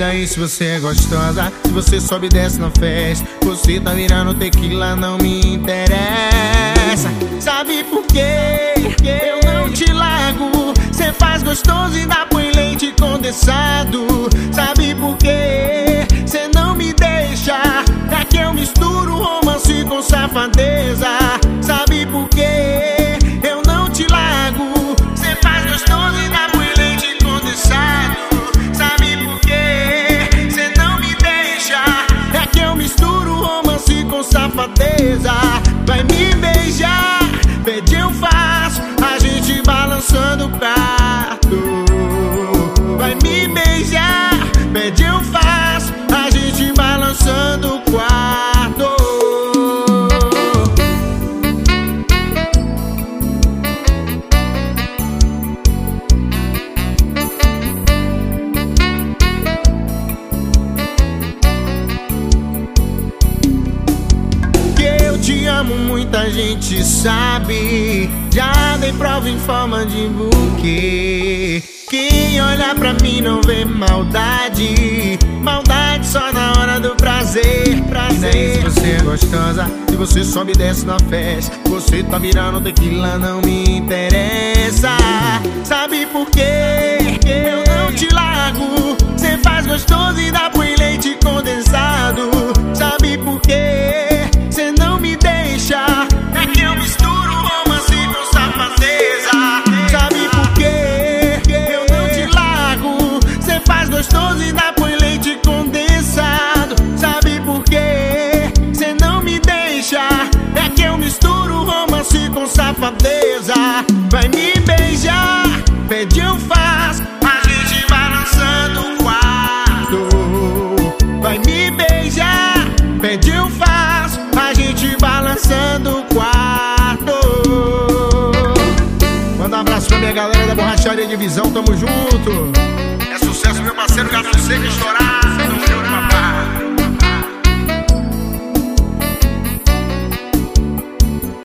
daí se você é gostosa? Se você sobe e desce na festa, você tá virando tequila, não me interessa. Sabe por quê? Eu não te largo. Cê faz gostoso e dá põe leite condensado. Sabe por quê? Cê não me deixa. É que eu misturo romance com safadeza. Vai me beijar, muita gente sabe. Já dei prova em forma de buquê. Quem olha pra mim não vê maldade. Maldade só na hora do prazer. Prazer. Se você é gostosa, se você sobe e desce na festa, você tá virando tequila, não me interessa. Sabe por quê? Dá põe leite condensado. Sabe por quê? Cê não me deixa. É que eu misturo romance com safadeza. Vai me beijar, pede eu faço. A gente balançando o quarto. Vai me beijar, pede eu faço. A gente balançando o quarto. Manda um abraço pra minha galera da borracharia Divisão, tamo junto. Sucesso, meu parceiro Gato Seca estourar.